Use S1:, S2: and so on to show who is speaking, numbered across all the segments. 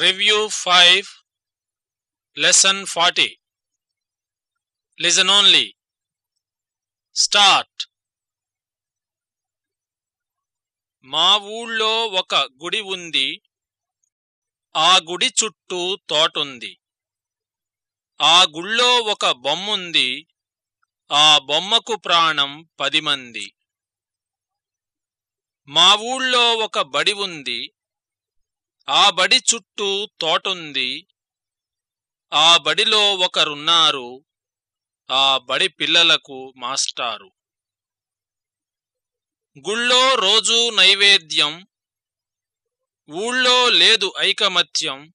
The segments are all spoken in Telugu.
S1: Review five lesson forty listen only start మా ఊళ్ళో ఒక గుడి ఉంది. ఆ గుడి చుట్టూ తోటుంది. ఆ గుళ్ళో ఒక బొమ్ముంది. ఆ బొమ్మకు ప్రాణం పది మంది. మా ఊళ్ళో ఒక బడి ఉంది. ఆ బడి చుట్టూ తోటుంది. ఆ బడిలో ఒకరున్నారు. ఆ బడి పిల్లలకు మాస్టారు. గుళ్ళో రోజూ నైవేద్యం. ఊళ్ళో లేదు ఐకమత్యం.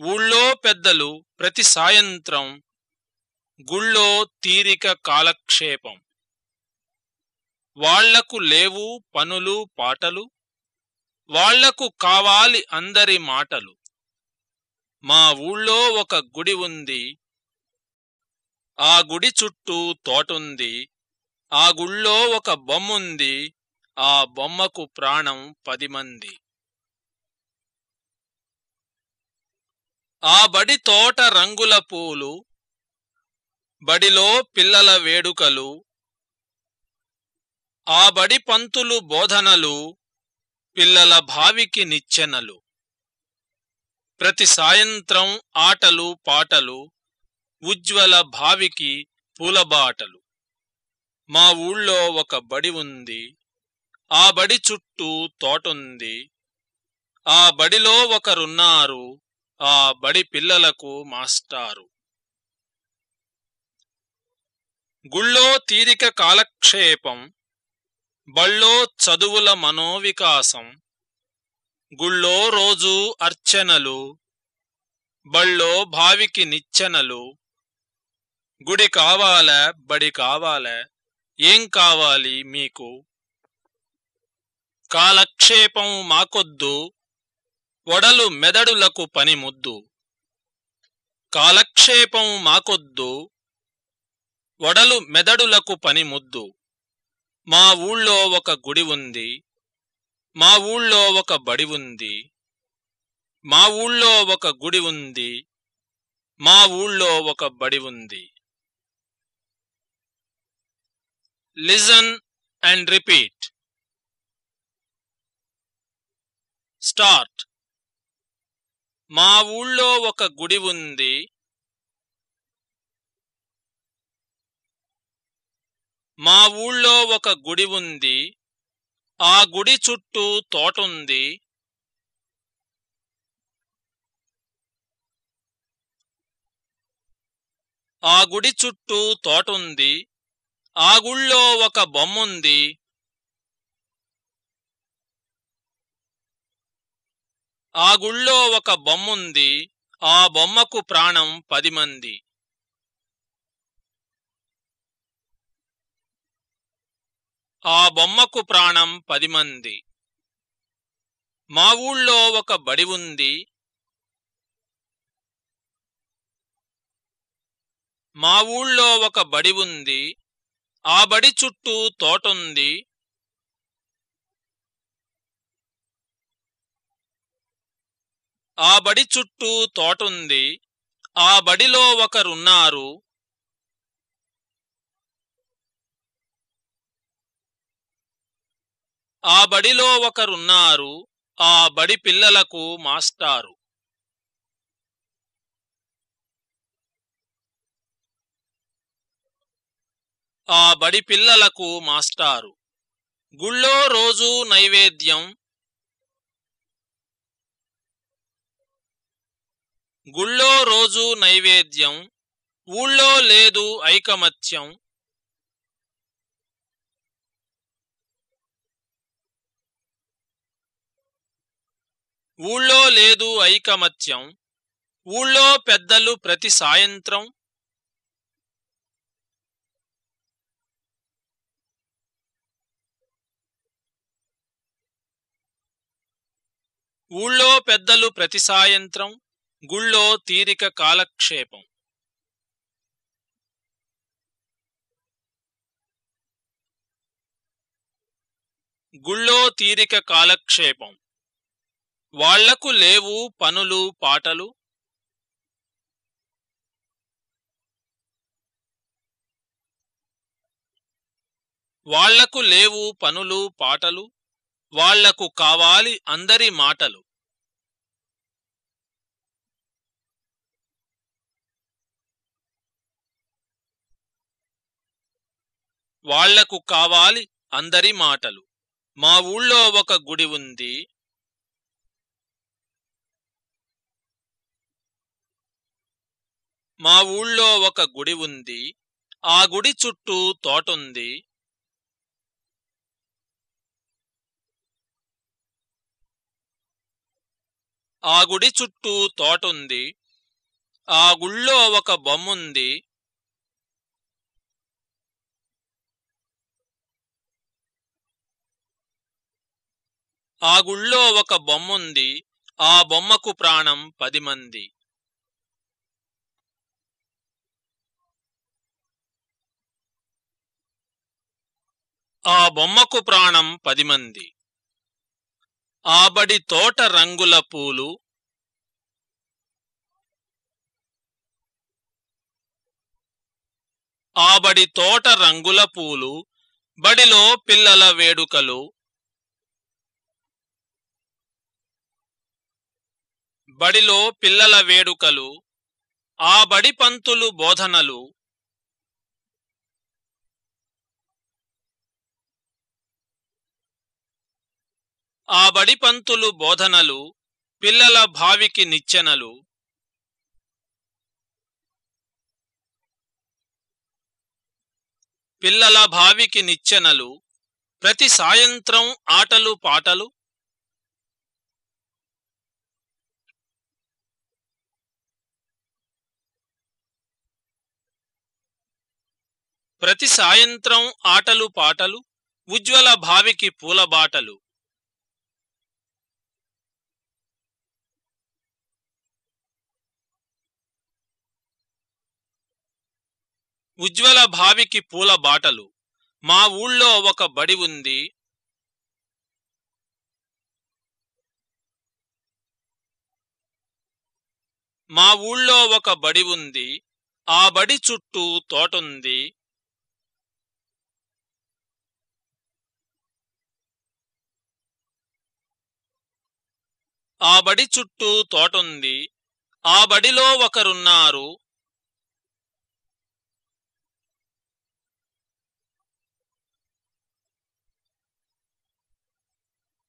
S1: ఊళ్ళో పెద్దలు ప్రతి సాయంత్రం. గుళ్ళో తీరిక కాలక్షేపం. వాళ్ళకు లేవు పనులు పాటలు. వాళ్ళకు కావాలి అందరి మాటలు. మా ఊళ్ళో ఒక గుడి ఉంది. ఆ గుడి చుట్టూ తోటుంది. ఆ గుళ్ళో ఒక బొమ్ముంది. ఆ బొమ్మకు ప్రాణం పది మంది. ఆ బడి తోట రంగుల పూలు. బడిలో పిల్లల వేడుకలు. ఆ బడి పంతులు బోధనలు. పిల్లల భావికి నిచ్చెనలు. ప్రతి సాయంత్రం ఆటలు పాటలు ఉజ్వల భావికి పూలబాటలు. మా ఊళ్ళో ఒక బడి ఉంది. ఆ బడి చుట్టూ తోటుంది. ఆ బడిలో ఒకరున్నారు. ఆ బడి పిల్లలకు మాస్టారు. గుళ్ళో తీరిక కాలక్షేపం బళ్ళో చదువుల మనోవికాసం గుళ్ళో రోజు అర్చనలు బళ్ళో భావికి నిచ్చెనలు గుడి కావాల బడి కావాల ఏం కావాలి మీకు? కాలక్షేపం మాకొద్దు వడలు మెదడులకు పనిముద్దు. కాలక్షేపం మాకొద్దు వడలు మెదడులకు పనిముద్దు. మా ఊళ్ళో ఒక గుడి ఉంది. మా ఊళ్ళో ఒక బడి ఉంది. మా ఊళ్ళో ఒక గుడి ఉంది. మా ఊళ్ళో ఒక బడి ఉంది. లిజన్ అండ్ రిపీట్ స్టార్ట్ మా ఊళ్ళో ఒక గుడి ఉంది. మా ఊళ్ళో ఒక గుడి ఉంది. ఆ గుడి చుట్టూ తోటుంది ఆ గుడి చుట్టూ తోటుంది ఆ గుళ్ళో ఒక బొమ్ముంది ఆ గుళ్ళో ఒక బొమ్ముంది ఆ బొమ్మకు ప్రాణం పది మంది. ఆ బొమ్మకు ప్రాణం పది మంది. మా ఊళ్ళో ఒక బడి ఉంది. మా ఊళ్ళో ఒక బడి ఉంది. ఆ బడి చుట్టూ తోటుంది ఆ బడి చుట్టూ తోటుంది ఆ బడిలో ఒకరున్నారు. ఆ బడిలో ఒకరున్నారు ఆ బడి పిల్లలకు మాస్టారు. ఆ బడి పిల్లలకు మాస్టారు. గుళ్ళో రోజూ నైవేద్యం. గుళ్ళో రోజూ నైవేద్యం. ఊళ్ళో లేదు ఐకమత్యం. ఊళ్ళో లేదు ఐకమత్యం ఊళ్ళో పెద్దలు ప్రతి సాయంత్రం ఊళ్ళో పెద్దలు ప్రతి సాయంత్రం గుళ్ళో తీరిక కాలక్షేపం. గుళ్ళో తీరిక కాలక్షేపం. వాళ్ళకు లేవు పనులు పాటలు? వాళ్ళకు లేవు పనులు పాటలు? వాళ్ళకు కావాలి అందరి మాటలు. వాళ్ళకు కావాలి అందరి మాటలు. మా ఊళ్ళో ఒక గుడి ఉంది. మా ఊళ్ళో ఒక గుడి ఉంది. ఆ గుడి చుట్టూ తోటుంది. ఆ గుడి చుట్టూ తోటుంది. ఆ గుళ్ళో ఒక బొమ్ముంది. ఆ గుళ్ళో ఒక బొమ్ముంది. ఆ బొమ్మకు ప్రాణం పది మంది. ఆ బొమ్మకు ప్రాణం పది మంది. ఆబడి తోట రంగుల పూలు ఆబడి తోట రంగుల పూలు బడిలో పిల్లల వేడుకలు బడిలో పిల్లల వేడుకలు ఆ బడి పంతులు బోధనలు ఆ బడిపంతులు బోధనలు పిల్లల భావికి నిచ్చెనలు. పిల్లల భావికి నిచ్చెనలు. ప్రతి సాయంత్రం ఆటలు పాటలు. ప్రతి సాయంత్రం ఆటలు పాటలు. ఉజ్వల భావికి పూలబాటలు. ఉజ్వల భావికి పూల బాటలు. మా ఊళ్ళో ఒక బడి ఉంది. మా ఊళ్ళో ఒక బడి ఉంది. ఆ బడి చుట్టూ తోటుంది ఆ బడి చుట్టూ తోటుంది ఆ బడిలో ఒకరున్నారు.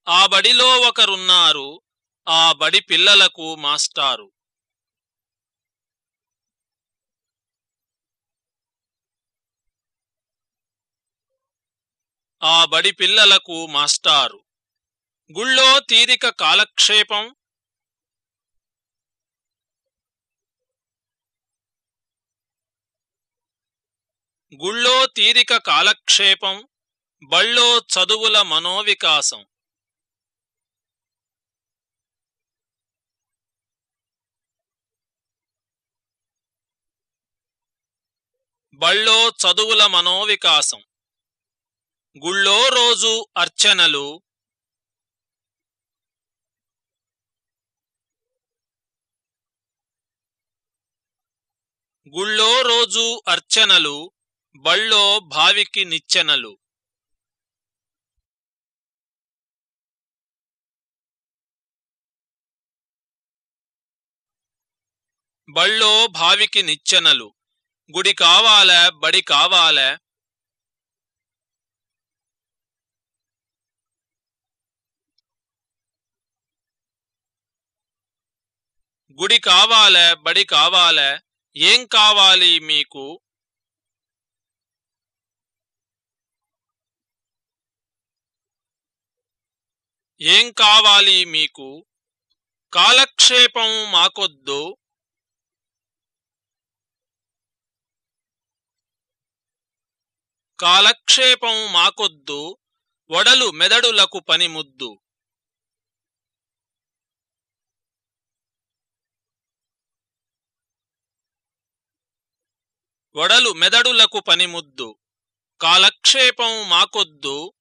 S1: ఆ బడిలో ఒకరున్నారు ఆ బడి పిల్లలకు మాస్టారు. ఆ బడి పిల్లలకు మాస్టారు. గుళ్ళో తీరిక కాలక్షేపం? గుళ్ళో తీరిక కాలక్షేపం? బళ్ళో చదువుల మనోవికాసం? బళ్ళో చదువుల మనోవికాసం. గుళ్ళో రోజు అర్చనలు. గుళ్ళో రోజు అర్చనలు. బళ్ళో భావికి నిచ్చెనలు. బళ్ళో భావికి నిచ్చెనలు. గుడి కావాల? బడి కావాల? గుడి కావాల? బడి కావాల? ఏం కావాలి మీకు? ఏం కావాలి మీకు? కాలక్షేపం మాకొద్దు. కాలక్షేపం మాకొద్దు వడలు మెదడులకు పనిముద్దు. వడలు మెదడులకు పనిముద్దు కాలక్షేపం మాకొద్దు.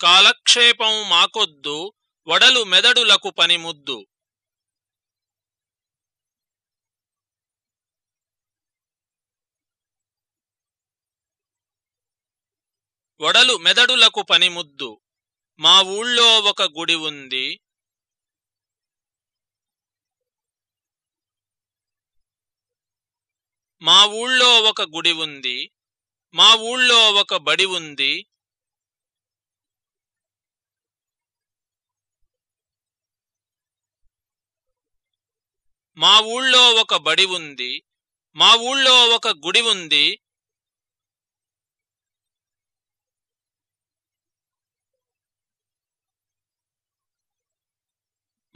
S1: కాలక్షేపం మాకొద్దు వడలు మెదడులకు పనిముద్దు. వడలు మెదడులకు పనిముద్దు. మా ఊళ్ళో ఒక గుడి ఉంది. మా ఊళ్ళో ఒక గుడి ఉంది. మా ఊళ్ళో ఒక బడి ఉంది. మా ఊళ్ళో ఒక బడి ఉంది. మా ఊళ్ళో ఒక గుడి ఉంది.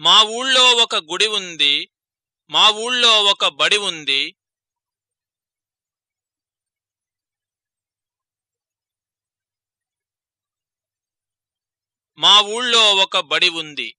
S1: మా ఊళ్ళో ఒక గుడి ఉంది. మా ఊళ్ళో ఒక బడి ఉంది. మా ఊళ్ళో ఒక బడి ఉంది.